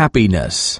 happiness.